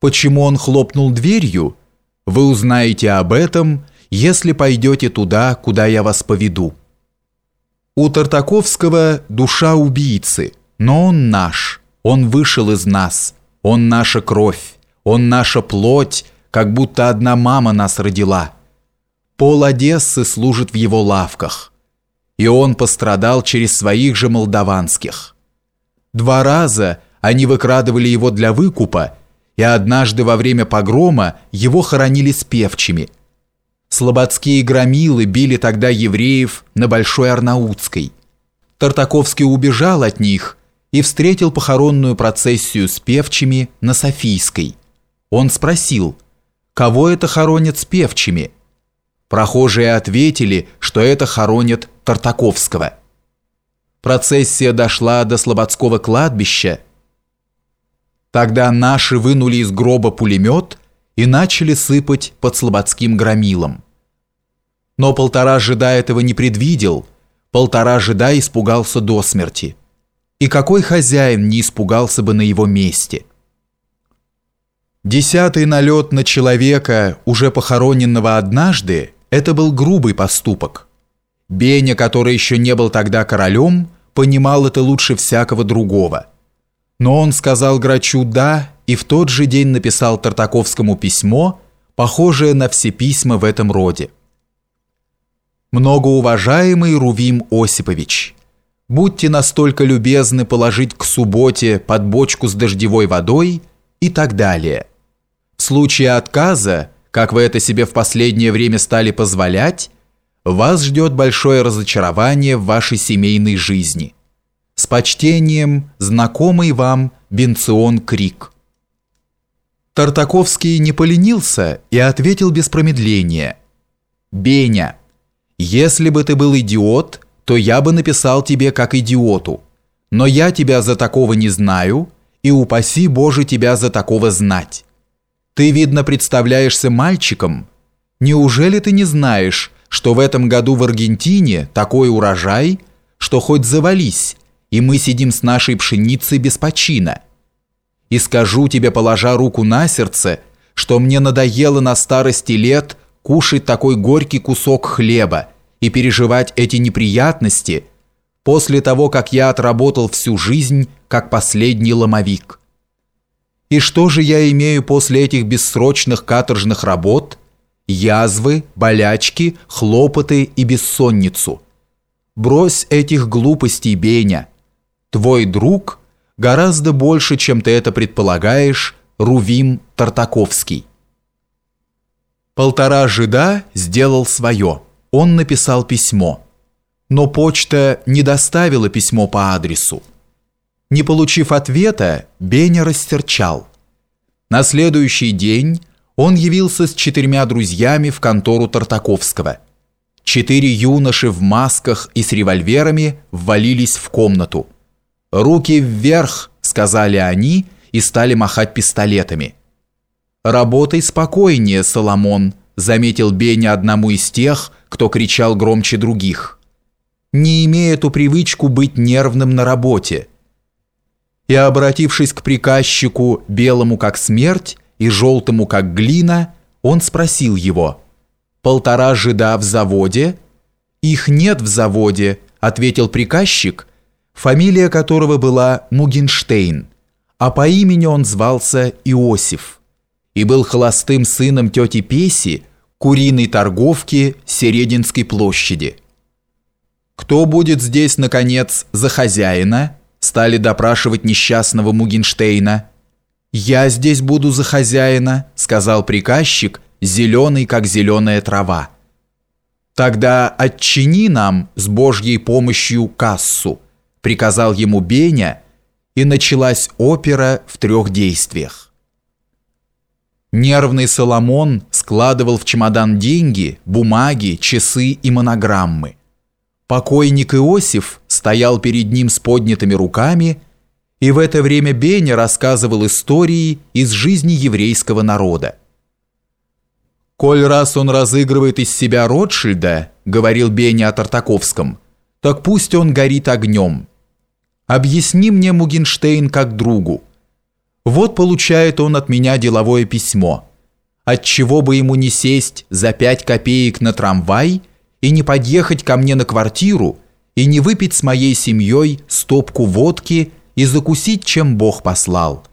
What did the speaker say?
Почему он хлопнул дверью? Вы узнаете об этом, если пойдете туда, куда я вас поведу. У Тартаковского душа убийцы, но он наш, он вышел из нас, он наша кровь, он наша плоть, как будто одна мама нас родила. Пол Одессы служит в его лавках, и он пострадал через своих же молдаванских. Два раза они выкрадывали его для выкупа, и однажды во время погрома его хоронили с певчими. Слободские громилы били тогда евреев на Большой Арнаутской. Тартаковский убежал от них и встретил похоронную процессию с певчими на Софийской. Он спросил, кого это хоронят с певчими? Прохожие ответили, что это хоронят Тартаковского. Процессия дошла до Слободского кладбища, Тогда наши вынули из гроба пулемет и начали сыпать под слободским громилом. Но полтора жида этого не предвидел, полтора жида испугался до смерти. И какой хозяин не испугался бы на его месте? Десятый налет на человека, уже похороненного однажды, это был грубый поступок. Беня, который еще не был тогда королем, понимал это лучше всякого другого – но он сказал Грачу «да» и в тот же день написал Тартаковскому письмо, похожее на все письма в этом роде. Многоуважаемый Рувим Осипович, будьте настолько любезны положить к субботе под бочку с дождевой водой и так далее. В случае отказа, как вы это себе в последнее время стали позволять, вас ждет большое разочарование в вашей семейной жизни – с почтением, знакомый вам Бенцион Крик. Тартаковский не поленился и ответил без промедления. «Беня, если бы ты был идиот, то я бы написал тебе как идиоту. Но я тебя за такого не знаю, и упаси Боже тебя за такого знать. Ты, видно, представляешься мальчиком. Неужели ты не знаешь, что в этом году в Аргентине такой урожай, что хоть завались, и мы сидим с нашей пшеницей без почина. И скажу тебе, положа руку на сердце, что мне надоело на старости лет кушать такой горький кусок хлеба и переживать эти неприятности после того, как я отработал всю жизнь как последний ломовик. И что же я имею после этих бессрочных каторжных работ? Язвы, болячки, хлопоты и бессонницу. Брось этих глупостей, Беня. Твой друг гораздо больше, чем ты это предполагаешь, Рувим Тартаковский. Полтора жида сделал свое. Он написал письмо. Но почта не доставила письмо по адресу. Не получив ответа, Беня растерчал. На следующий день он явился с четырьмя друзьями в контору Тартаковского. Четыре юноши в масках и с револьверами ввалились в комнату. «Руки вверх!» – сказали они и стали махать пистолетами. «Работай спокойнее, Соломон», – заметил Беня одному из тех, кто кричал громче других. «Не имея эту привычку быть нервным на работе». И, обратившись к приказчику, белому как смерть и желтому как глина, он спросил его, «Полтора жида в заводе?» «Их нет в заводе», – ответил приказчик фамилия которого была Мугенштейн, а по имени он звался Иосиф и был холостым сыном тети Песи, куриной торговки Серединской площади. «Кто будет здесь, наконец, за хозяина?» стали допрашивать несчастного Мугенштейна. «Я здесь буду за хозяина», сказал приказчик, зеленый, как зеленая трава. «Тогда отчини нам с Божьей помощью кассу», приказал ему Беня, и началась опера в трех действиях. Нервный Соломон складывал в чемодан деньги, бумаги, часы и монограммы. Покойник Иосиф стоял перед ним с поднятыми руками, и в это время Беня рассказывал истории из жизни еврейского народа. «Коль раз он разыгрывает из себя Ротшильда, — говорил Беня о Тартаковском, — так пусть он горит огнем. Объясни мне, Мугенштейн, как другу. Вот получает он от меня деловое письмо. Отчего бы ему не сесть за пять копеек на трамвай и не подъехать ко мне на квартиру и не выпить с моей семьей стопку водки и закусить, чем Бог послал».